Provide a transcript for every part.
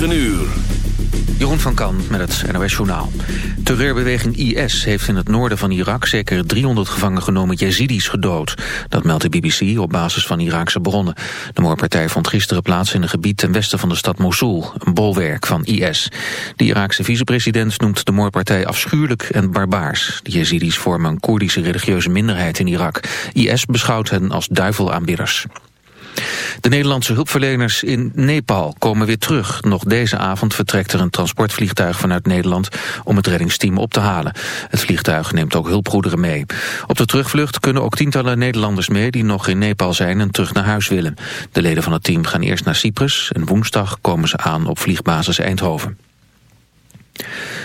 9 uur. Jeroen van Kan met het NOS Journaal. Terreurbeweging IS heeft in het noorden van Irak zeker 300 gevangen genomen Yazidis gedood. Dat meldt de BBC op basis van Iraakse bronnen. De moordpartij vond gisteren plaats in een gebied ten westen van de stad Mosul, een bolwerk van IS. De Iraakse vicepresident noemt de moordpartij afschuwelijk en barbaars. De Yazidis vormen een Koerdische religieuze minderheid in Irak. IS beschouwt hen als duivelaanbidders. De Nederlandse hulpverleners in Nepal komen weer terug. Nog deze avond vertrekt er een transportvliegtuig vanuit Nederland om het reddingsteam op te halen. Het vliegtuig neemt ook hulpgoederen mee. Op de terugvlucht kunnen ook tientallen Nederlanders mee die nog in Nepal zijn en terug naar huis willen. De leden van het team gaan eerst naar Cyprus en woensdag komen ze aan op vliegbasis Eindhoven.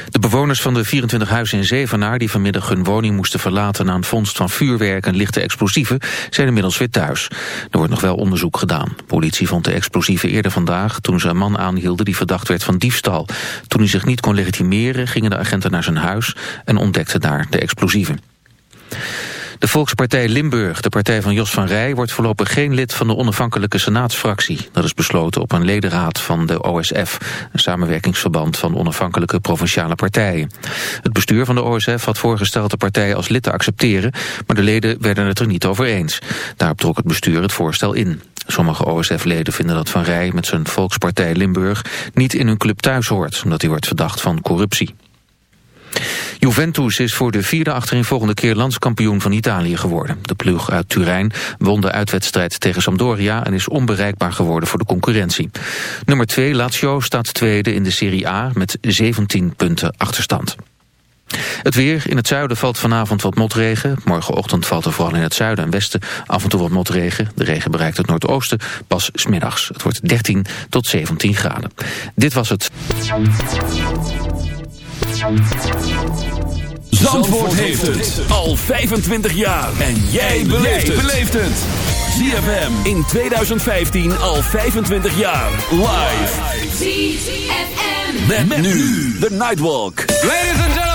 De bewoners van de 24 huizen in Zevenaar die vanmiddag hun woning moesten verlaten een vondst van vuurwerk en lichte explosieven zijn inmiddels weer thuis. Er wordt nog wel onderzoek gedaan. Politie vond de explosieven eerder vandaag toen ze een man aanhielden die verdacht werd van diefstal. Toen hij zich niet kon legitimeren gingen de agenten naar zijn huis en ontdekten daar de explosieven. De Volkspartij Limburg, de partij van Jos van Rij... wordt voorlopig geen lid van de onafhankelijke senaatsfractie. Dat is besloten op een ledenraad van de OSF... een samenwerkingsverband van onafhankelijke provinciale partijen. Het bestuur van de OSF had voorgesteld de partij als lid te accepteren... maar de leden werden het er niet over eens. Daarop trok het bestuur het voorstel in. Sommige OSF-leden vinden dat Van Rij met zijn Volkspartij Limburg... niet in hun club thuis hoort, omdat hij wordt verdacht van corruptie. Juventus is voor de vierde achtereenvolgende keer landskampioen van Italië geworden. De ploeg uit Turijn won de uitwedstrijd tegen Sampdoria en is onbereikbaar geworden voor de concurrentie. Nummer 2 Lazio staat tweede in de Serie A met 17 punten achterstand. Het weer. In het zuiden valt vanavond wat motregen. Morgenochtend valt er vooral in het zuiden en westen af en toe wat motregen. De regen bereikt het noordoosten pas smiddags. Het wordt 13 tot 17 graden. Dit was het. Zandvoort heeft het al 25 jaar. En jij beleeft het. ZFM in 2015 al 25 jaar. Live. ZFM. Met, nu de Nightwalk. Ladies and gentlemen.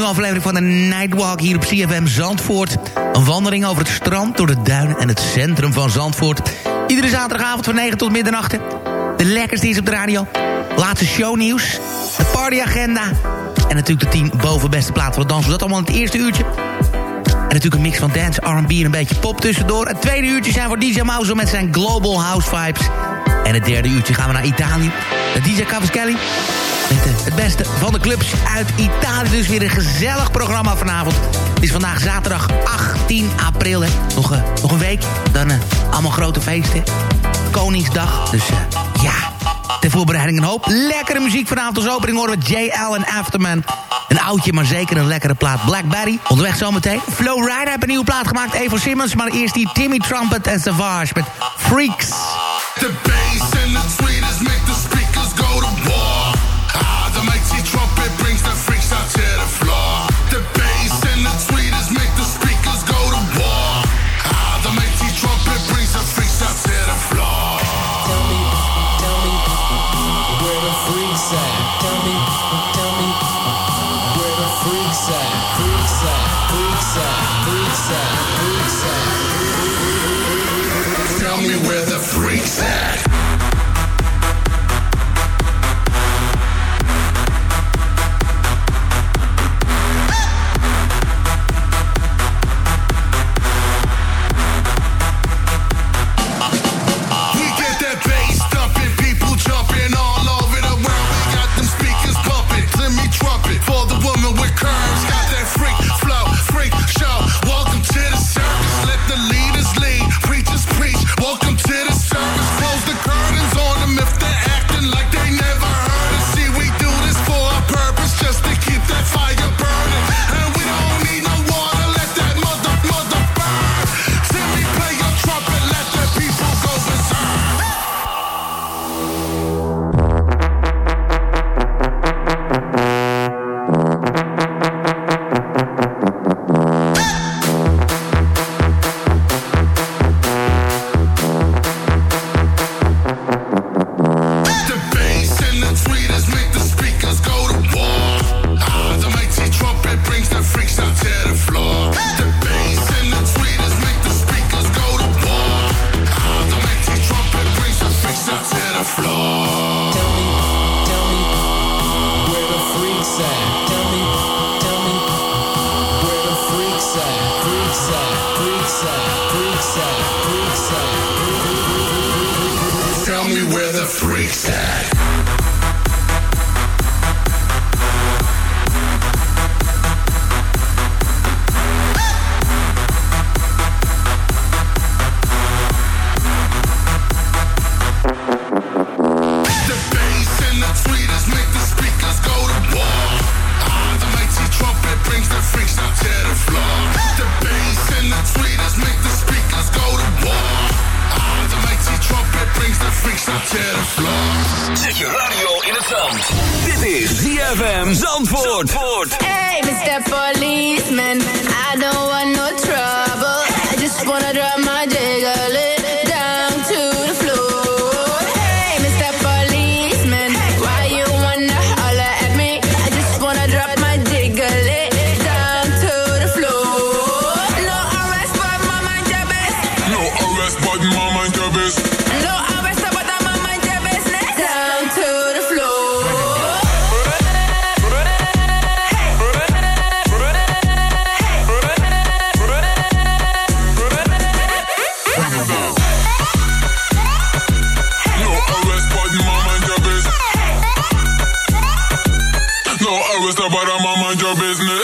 nieuwe aflevering van de Nightwalk hier op CFM Zandvoort. Een wandeling over het strand, door de duinen en het centrum van Zandvoort. Iedere zaterdagavond van 9 tot middernacht. De lekkerste is op de radio. Laatste shownieuws. De partyagenda. En natuurlijk de 10 bovenbeste platen van het dansen. Dat allemaal in het eerste uurtje. En natuurlijk een mix van dance, R&B en een beetje pop tussendoor. Het tweede uurtje zijn voor DJ Mauzo met zijn Global House Vibes. En het derde uurtje gaan we naar Italië. De DJ Kelly. Met de, eh, het beste van de clubs uit Italië. Dus weer een gezellig programma vanavond. Het is vandaag zaterdag 18 april. Nog, eh, nog een week. Dan eh, allemaal grote feesten. Koningsdag. Dus ja, ter voorbereiding een hoop. Lekkere muziek vanavond als opening horen we JL en Afterman. Een oudje, maar zeker een lekkere plaat. Blackberry. Onderweg zometeen. Flow Rider heeft een nieuwe plaat gemaakt. Evo Simmons. Maar eerst die Timmy Trumpet en Savage met Freaks. the bass. your business.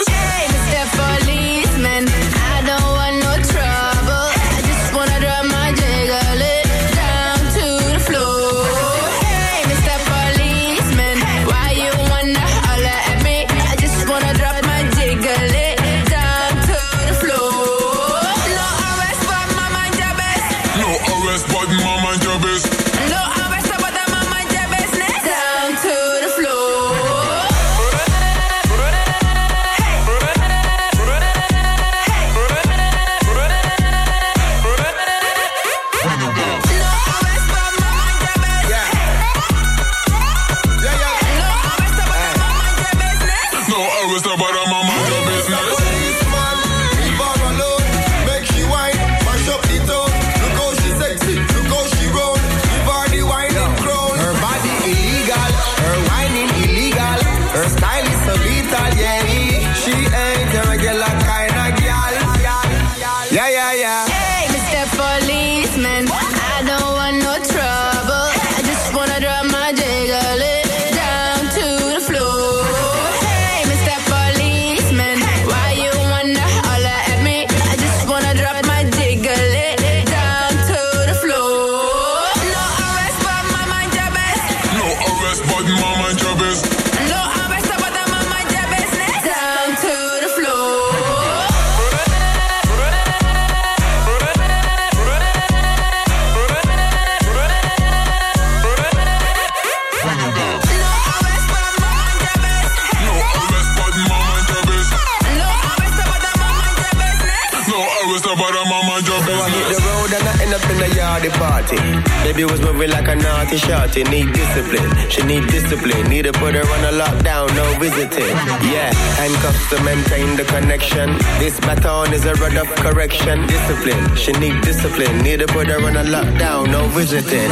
up in the yard the party. Baby was moving like a naughty shorty. Need discipline, she need discipline. Need to put her on a lockdown, no visiting. Yeah, handcuffs to maintain the connection. This baton is a run of correction. Discipline, she need discipline. Need to put her on a lockdown, no visiting.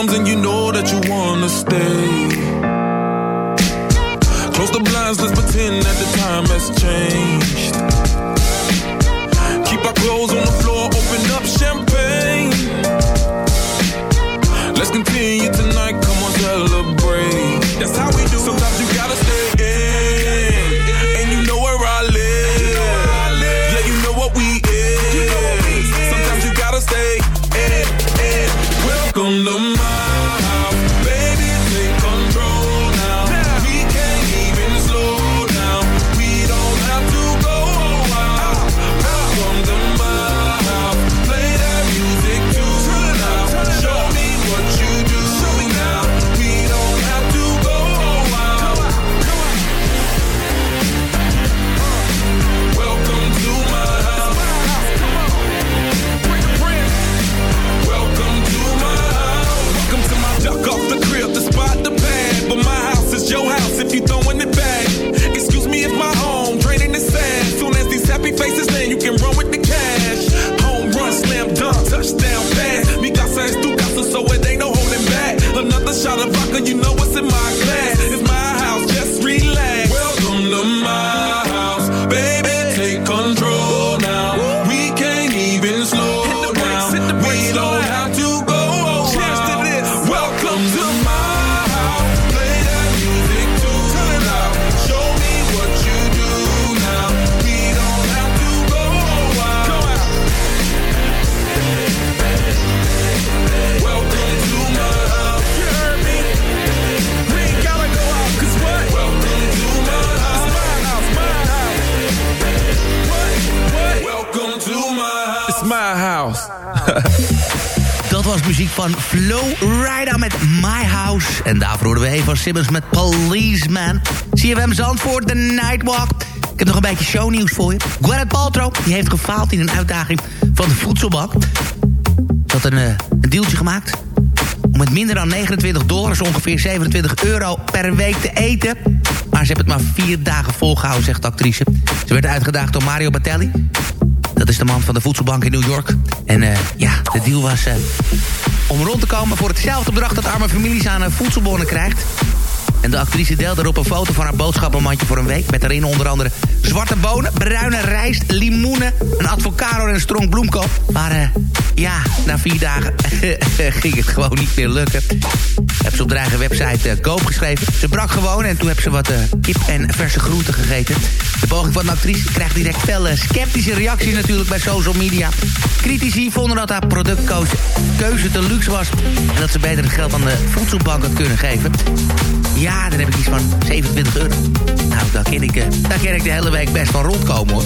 arms and you know that you wanna stay. Close the blinds, let's pretend that the time has changed. Keep our clothes on the floor was muziek van Flow Rida met My House. En daarvoor hoorden we van Simmons met Policeman. CFM Zandvoort, The Nightwalk. Ik heb nog een beetje shownieuws voor je. Gwyneth Paltrow die heeft gefaald in een uitdaging van de voedselbank. Ze had een, uh, deeltje gemaakt om met minder dan 29 dollars, ongeveer 27 euro per week te eten. Maar ze heeft het maar vier dagen volgehouden, zegt de actrice. Ze werd uitgedaagd door Mario Battelli. Dat is de man van de voedselbank in New York. En eh, ja, de deal was eh, om rond te komen voor hetzelfde bedrag dat arme families aan eh, voedselbonnen krijgt. En de actrice deelde daarop een foto van haar boodschappenmandje voor een week... met daarin onder andere zwarte bonen, bruine rijst, limoenen... een avocado en een strong bloemkool. Maar ja, na vier dagen ging het gewoon niet meer lukken. Heb ze op de eigen website uh, koop geschreven. Ze brak gewoon en toen heb ze wat uh, kip en verse groenten gegeten. De poging van de actrice krijgt direct fel sceptische reacties natuurlijk bij social media. Critici vonden dat haar productkeuze te luxe was... en dat ze beter het geld aan de voedselbank had kunnen geven. Ja, dan heb ik iets van 27 euro. Nou, daar ken ik, daar ken ik de hele week best van rondkomen, hoor.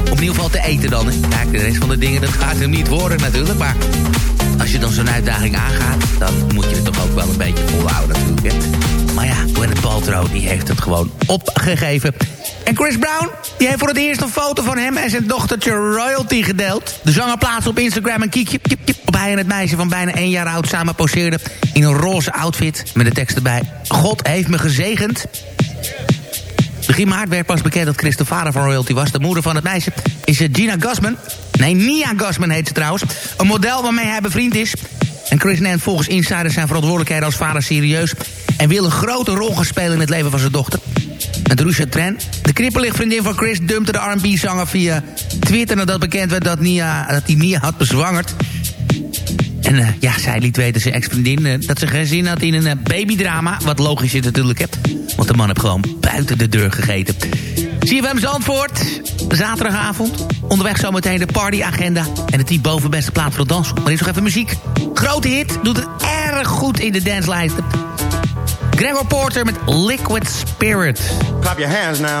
Op in ieder geval te eten dan. Kijk, de rest van de dingen, dat gaat hem niet worden natuurlijk, maar... Als je dan zo'n uitdaging aangaat, dan moet je het toch ook wel een beetje volhouden natuurlijk, hè. Maar ja, Gwyneth Paltrow, die heeft het gewoon opgegeven. En Chris Brown, die heeft voor het eerst een foto van hem en zijn dochtertje Royalty gedeeld. De zanger plaatste op Instagram een kiekje op hij en het meisje van bijna één jaar oud samen poseerden in een roze outfit met de tekst erbij. God heeft me gezegend. Begin maart werd pas bekend dat Chris de vader van Royalty was. De moeder van het meisje is eh, Gina Gosman. Nee, Nia Gosman heet ze trouwens. Een model waarmee hij bevriend is. En Chris neemt volgens insiders zijn verantwoordelijkheden als vader serieus... en wil een grote rol gaan spelen in het leven van zijn dochter. Met Rusha Tren. De krippelig vriendin van Chris dumpte de R&B-zanger via Twitter... nadat bekend werd dat, Nia, dat hij Nia had bezwangerd. En uh, ja, zij liet weten, zijn ex-vriendin... Uh, dat ze geen zin had in een uh, babydrama. Wat logisch is natuurlijk, hè. Want de man heeft gewoon buiten de deur gegeten. CFM Zandvoort, zaterdagavond. Onderweg zometeen de partyagenda. En de 10 boven beste plaat voor de dans. Maar eerst nog even muziek. Grote hit, doet het erg goed in de danslijsten. Gregor Porter met Liquid Spirit. Clap your hands now.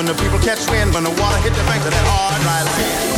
When the people catch wind, when the water hit the banks of that hard, dry land.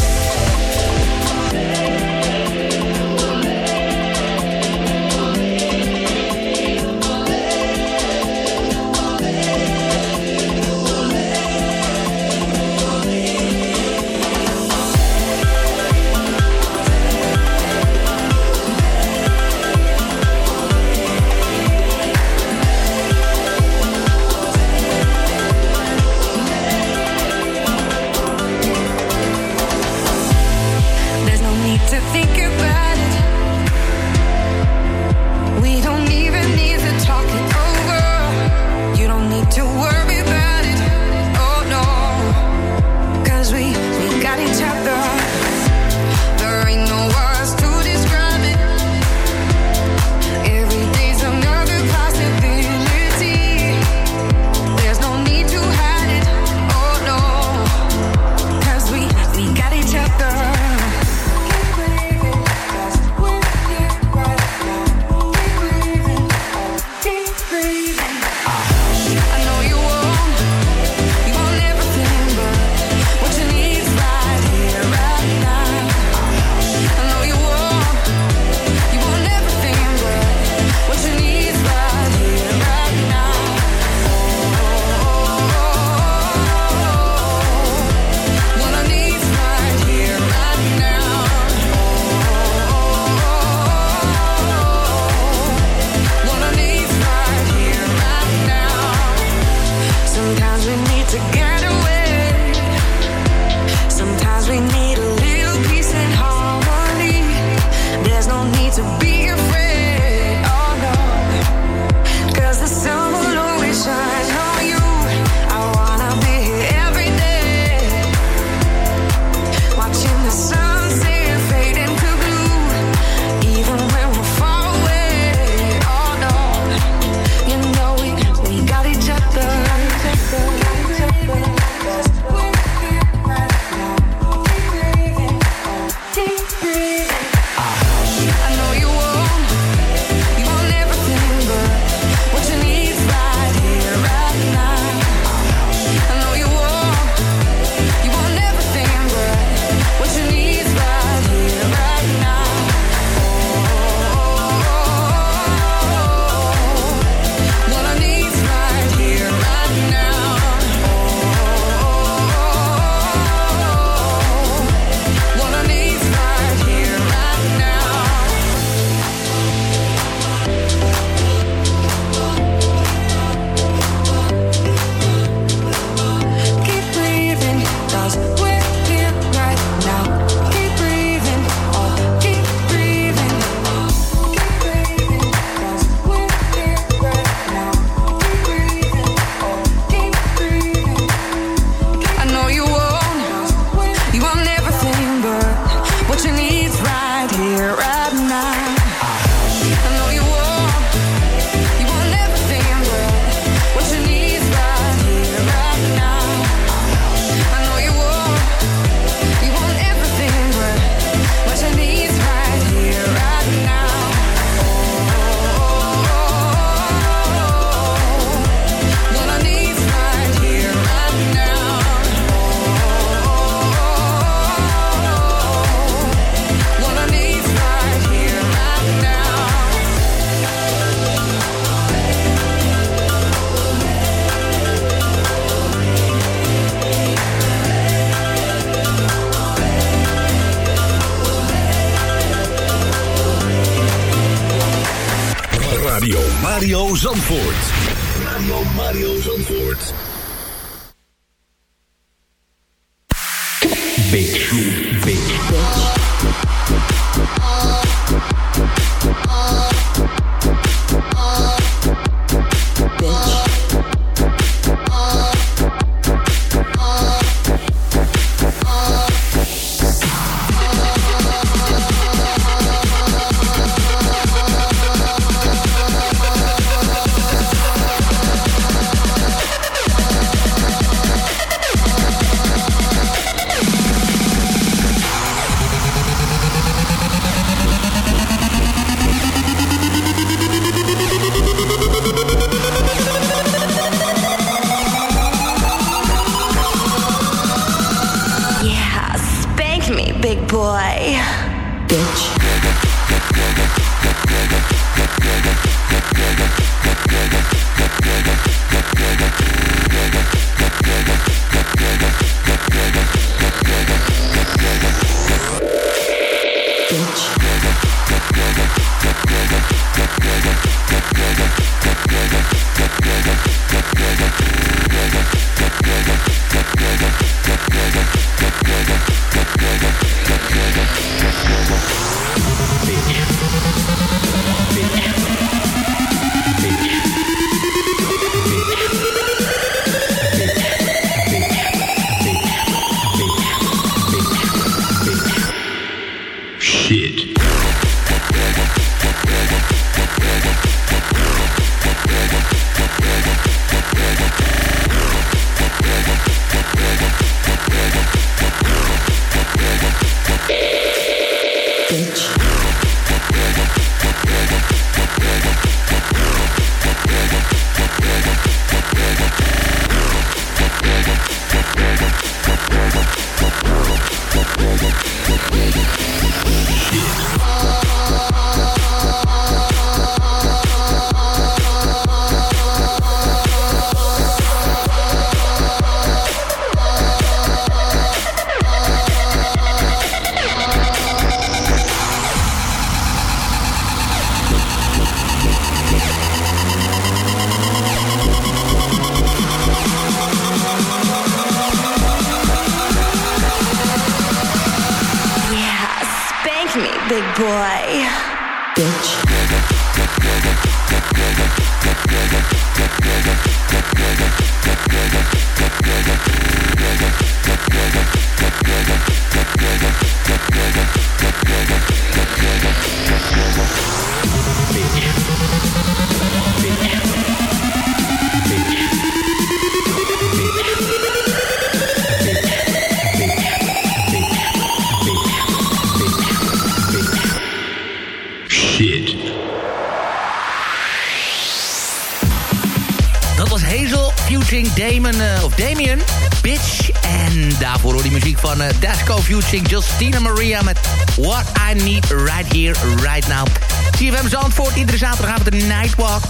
Dat was Hazel featuring Damon, eh, of Damien, Bitch. En daarvoor hoor die muziek van eh, Dasco featuring Justina Maria met What I Need Right Here, Right Now. CFM Zandvoort, iedere zaterdagavond de Nightwalk.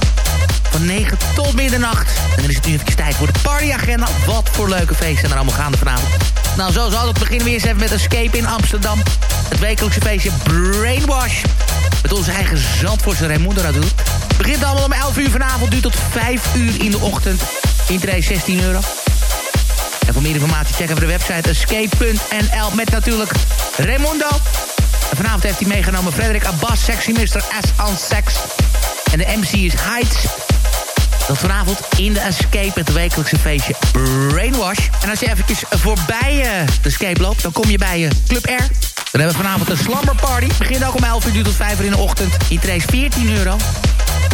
Van 9 tot middernacht. En dan is het nu even tijd voor de partyagenda. Wat voor leuke feesten er allemaal gaande vanavond. Nou, zo zal het beginnen we eerst even met Escape in Amsterdam. Het wekelijkse feestje Brainwash. Met onze eigen Zandvoortse Raimundo natuurlijk. Begint allemaal om 11 uur vanavond, duurt tot 5 uur in de ochtend. Intree 16 euro. En voor meer informatie checken we de website escape.nl met natuurlijk Raimundo. En vanavond heeft hij meegenomen Frederik Abbas, Sexy Mr. S on Sex. En de MC is Heights. Dat vanavond in de Escape, het wekelijkse feestje Brainwash. En als je eventjes voorbij eh, de Escape loopt, dan kom je bij eh, Club R. Dan hebben we vanavond een slumber party. Begint ook om 11 uur, duurt tot 5 uur in de ochtend. Is 14 euro.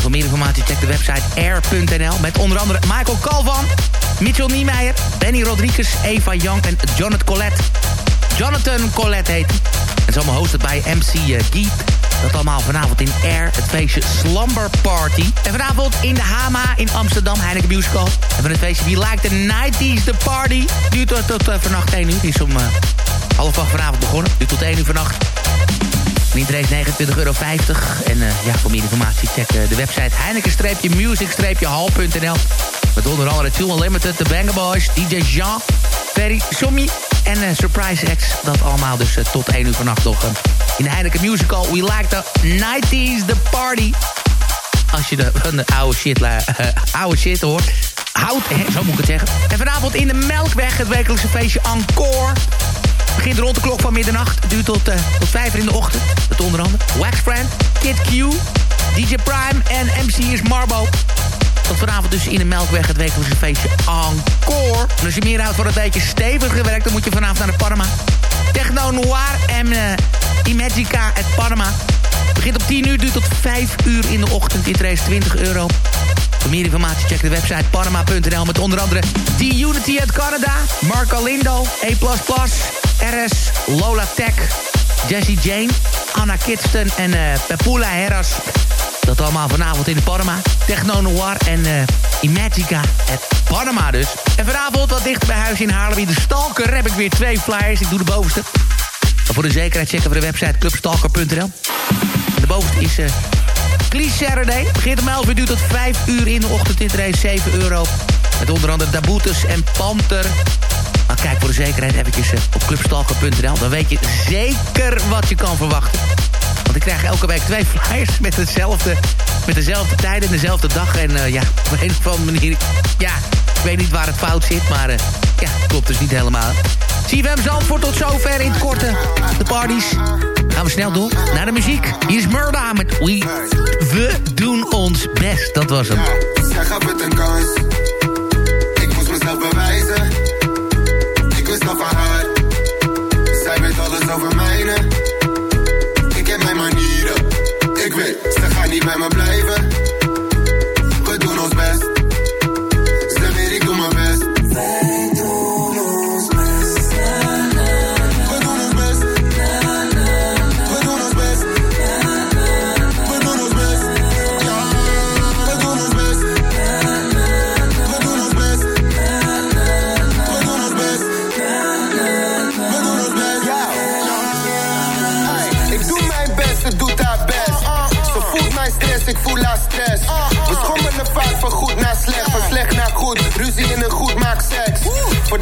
Voor meer informatie check de website air.nl. Met onder andere Michael Calvan, Mitchell Niemeyer, Benny Rodriguez, Eva Young en Jonathan Colette. Jonathan Colette heet. En allemaal hosted bij MC uh, Guy. Dat allemaal vanavond in Air, het feestje Slumber Party. En vanavond in de Hama in Amsterdam, Heineken Musical. En van het feestje We Like the 90s, the party. Duurt tot, tot uh, vannacht 1 uur. Is om uh, half acht vanavond begonnen. Duurt tot 1 uur vannacht. Winter is 29,50 euro. En uh, ja, voor meer informatie check de website heineken-music-hall.nl. Met onder andere Two Unlimited, The Banger Boys, DJ Jean, Ferry Sommi en uh, Surprise X. Dat allemaal dus tot 1 uur vannacht nog in de Heineken Musical. We like the 90s, the party. als je de, de oude, shit, oude shit hoort. Hout, zo moet ik het zeggen. En vanavond in de Melkweg, het wekelijkse feestje Encore. Begint rond de klok van middernacht. Duurt tot, uh, tot vijf uur in de ochtend. Met onder andere Wax Friend, Kid Q, DJ Prime en MC is Marbo. Tot vanavond dus in de Melkweg het wekelijkse feestje Encore. En als je meer houdt voor het beetje stevig gewerkt... dan moet je vanavond naar de Panama. Techno Noir en uh, Imagica at Panama. Begint op 10 uur, duurt tot 5 uur in de ochtend. Interesse 20 euro. Voor meer informatie check de website panama.nl... met onder andere T-Unity uit Canada... Marco Lindo, A++, RS, Lola Tech... Jessie Jane, Anna Kidston en uh, Pepula Herras... Dat allemaal vanavond in Panama. Techno Noir en uh, Imagica. Het Panama dus. En vanavond wat dichter bij huis in Haarlem. In de Stalker heb ik weer twee flyers. Ik doe de bovenste. Maar voor de zekerheid checken we de website clubstalker.nl. De bovenste is uh, Cleese Saturday. Begint om 11 uur, duurt tot 5 uur in de ochtend. Dit race 7 euro. Met onder andere Daboetes en Panter. Maar kijk voor de zekerheid eventjes uh, op clubstalker.nl. Dan weet je zeker wat je kan verwachten. Want ik krijg elke week twee flyers met hetzelfde, met dezelfde tijd en dezelfde dag. En uh, ja, op een of andere manier... Ja, ik weet niet waar het fout zit, maar uh, ja, klopt dus niet helemaal. CFM Zandvoort tot zover in het korte. De parties. Gaan we snel door naar de muziek. Hier is Murda met We. We doen ons best. Dat was hem. Zij gaf het een kans. Ik moest mezelf bewijzen. Ik wist al van haar. Zij weet alles over mijne. Ik heb mijn manieren. Ik weet, ze gaat niet bij me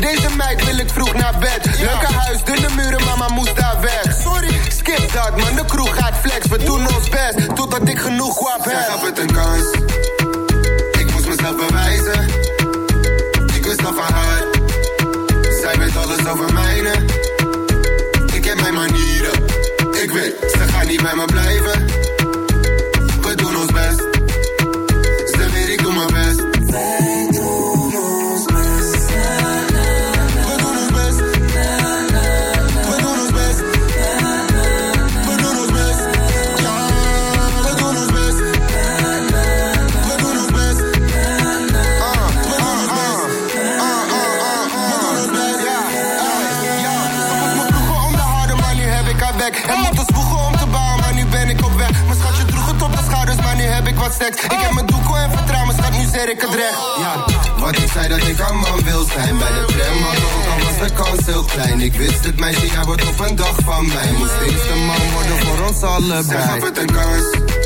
Deze meid wil ik vroeg naar bed. Leuke huis, dunne muren, mama moest daar weg. Sorry, skip dat man, de kroeg gaat flex. We doen ons best, totdat ik genoeg kwam heb. Zij gaf het een kans. Ik moest mezelf bewijzen. Ik wist al van haar. Zij weet alles over mijne. Ik heb mijn manieren. Ik weet, ze gaat niet bij me blijven. Ik heb mijn doekoe en vertrouw, mijn schat, nu zeg ik het recht. Ja, wat ik zei dat ik een man wil zijn. Bij de tram had ook al was de kans heel klein. Ik wist het, meisje, jij wordt op een dag van mij. Moest steeds de man worden voor ons allebei. Gaf het een kans.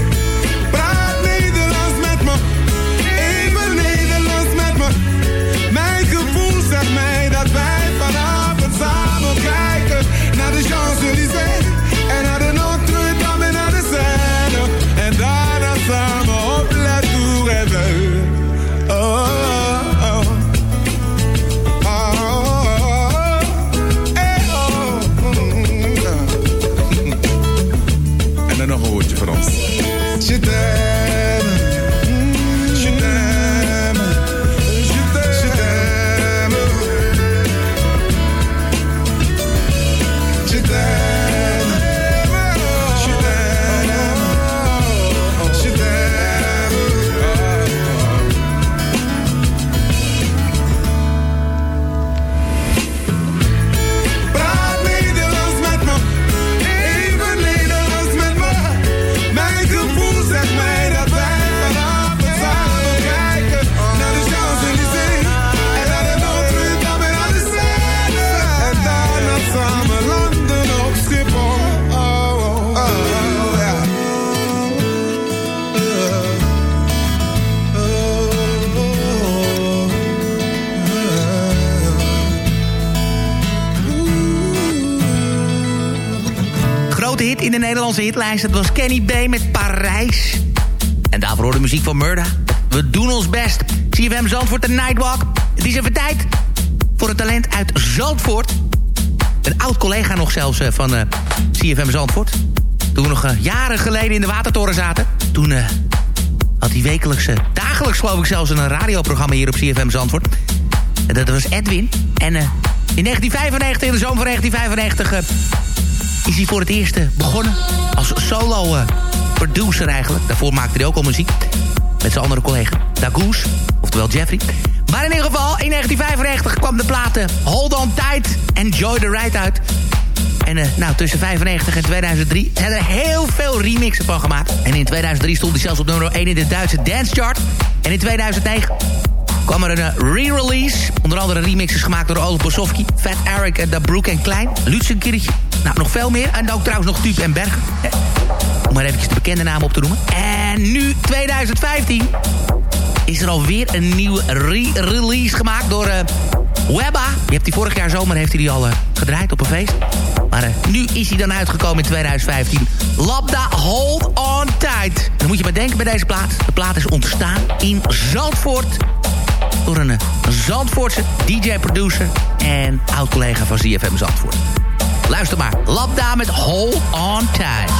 Nederlandse hitlijst. Het was Kenny B met Parijs. En daarvoor hoorde muziek van Murda. We doen ons best. CFM Zandvoort, de Nightwalk. Het is even tijd voor het talent uit Zandvoort. Een oud collega nog zelfs eh, van eh, CFM Zandvoort. Toen we nog eh, jaren geleden in de Watertoren zaten. Toen had hij wekelijks, dagelijks geloof ik zelfs... een radioprogramma hier op CFM Zandvoort. En dat was Edwin. En in 1995, in de zomer van 1995... eh, is hij voor het eerst eh, begonnen als solo eh, producer eigenlijk. Daarvoor maakte hij ook al muziek. Met zijn andere collega Dagoes, oftewel Jeffrey. Maar in ieder geval, in 1995 kwam de platen Hold On Tight en Joy the Ride uit. En eh, nou, tussen 95 en 2003 zijn er heel veel remixen van gemaakt. En in 2003 stond hij zelfs op nummer 1 in de Duitse Dance Chart. En in 2009 kwam er een eh, re-release. Onder andere remixes gemaakt door Ole Posofsky, Fat Eric en Da Broek en Klein. Lutzenkirchje. Nou, nog veel meer. En ook trouwens nog Tuub en Bergen. hè. Om maar eventjes de bekende namen op te noemen. En nu, 2015, is er alweer een nieuwe re-release gemaakt door eh, Webba. Je hebt die vorig jaar zomer heeft hij die al eh, gedraaid op een feest. Maar eh, nu is hij dan uitgekomen in 2015. Labda Hold On Tight. Dan moet je maar denken bij deze plaat. De plaat is ontstaan in Zandvoort door een Zandvoortse DJ-producer en oud-collega van ZFM Zandvoort. Luister maar, Labda met Hold On Tight.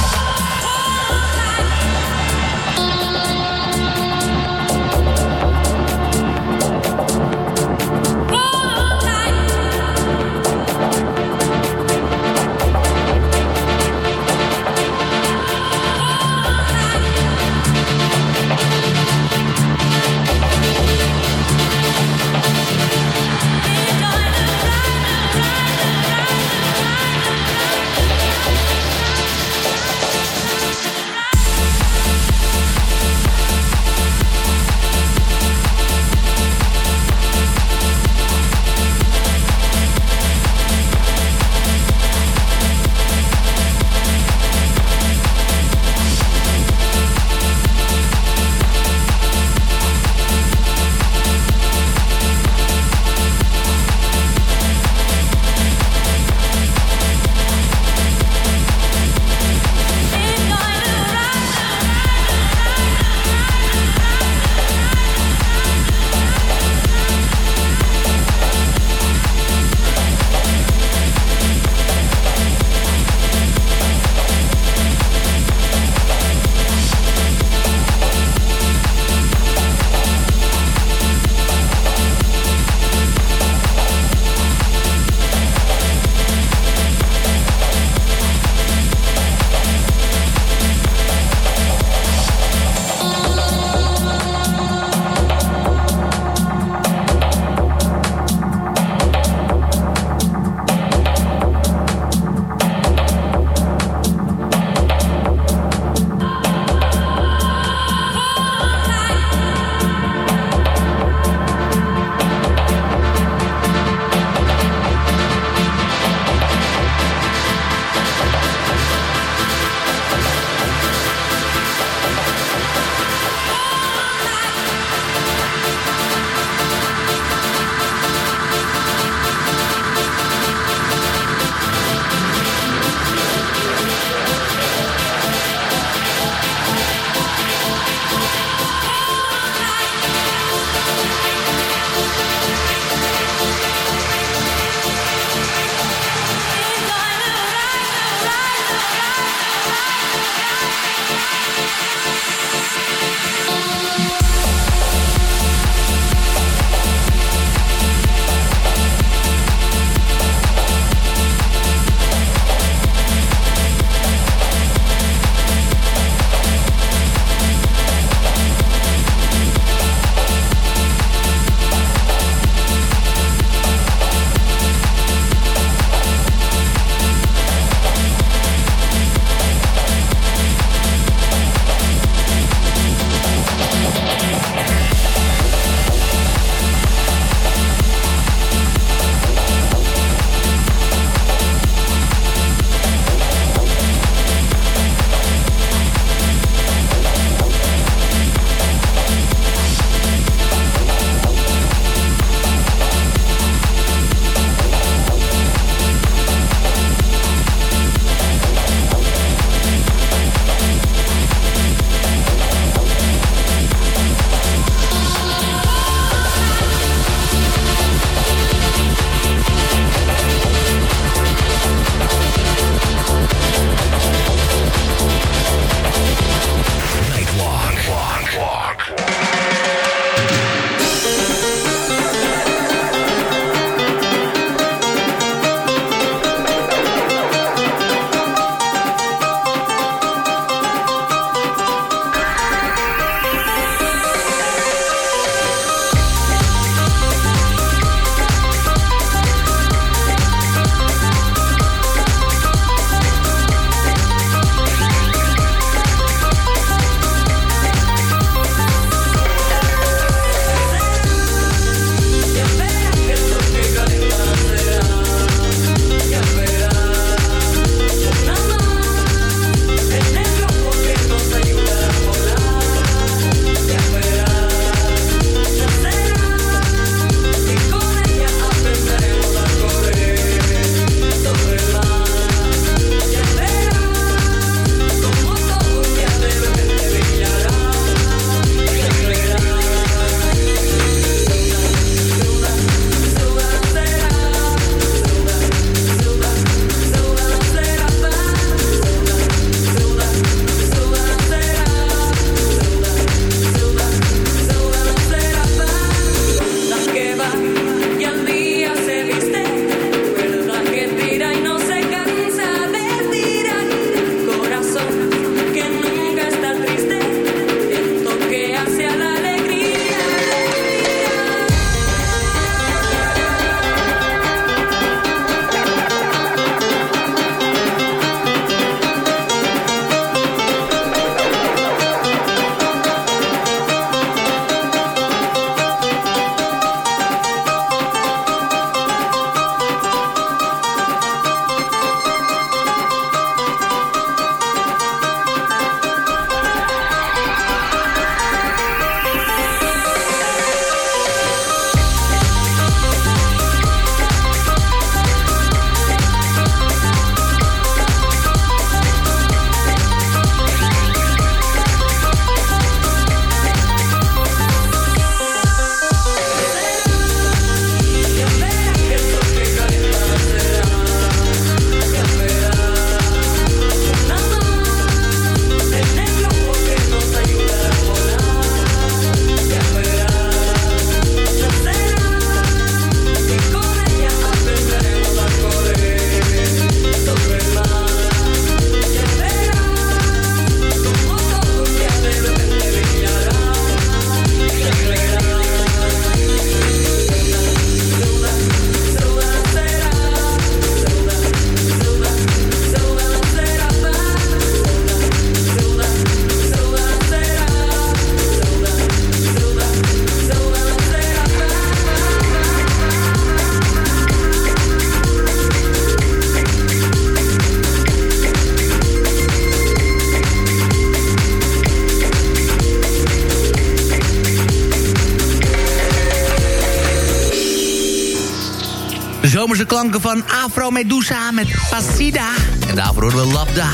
Zomerse klanken van Afro Medusa met Pasida. En daarvoor horen we Labda.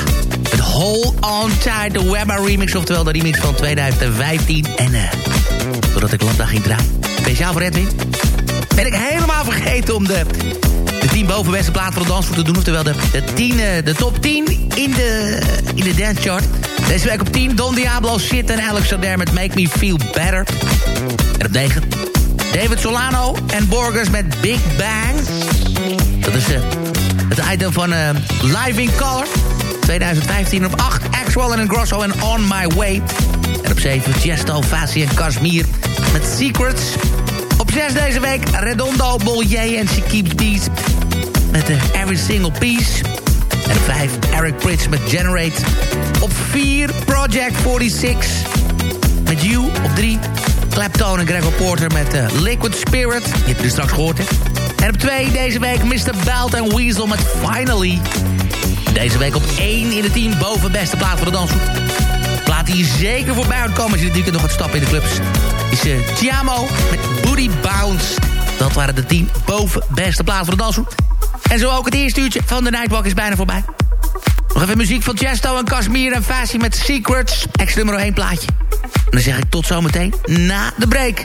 Het Hold On Tight, de Webber remix. Oftewel de remix van 2015. En uh, doordat ik Labda ging draaien. Speciaal voor Edwin. Ben ik helemaal vergeten om de, de 10 bovenbeste plaat voor de dansvoer te doen. Oftewel de, de, 10, de top 10 in de, in de dance chart. Deze week op 10 Don Diablo, Shit en Alex Adair met Make Me Feel Better. En op 9 David Solano en Borgers met Big Bang. Dat is uh, het item van uh, Live in Color 2015. Op 8 Axwell en Grosso en On My Way. En op 7 Chesto, Fassi en Kashmir met Secrets. Op 6 deze week Redondo, Bollier en She Keeps Beats met uh, Every Single Piece. En op 5 Eric Prits met Generate. Op 4 Project 46 met You. Op 3 Clapton en Gregor Porter met uh, Liquid Spirit. Je hebt het straks gehoord, hè? En op 2 deze week Mr. Belt en Weasel met Finally. Deze week op 1 in de team boven beste plaat voor de dansgroep. Plaat die zeker voorbij uitkomen als je dit weekend nog gaat stappen in de clubs. Is uh, met Booty Bounce. Dat waren de 10 boven beste plaat voor de dansgroep. En zo ook het eerste uurtje van de Nightwalk is bijna voorbij. Nog even muziek van Chesto en Kashmir en Fassi met Secrets. Ex nummer 1 plaatje. En dan zeg ik tot zometeen na de break.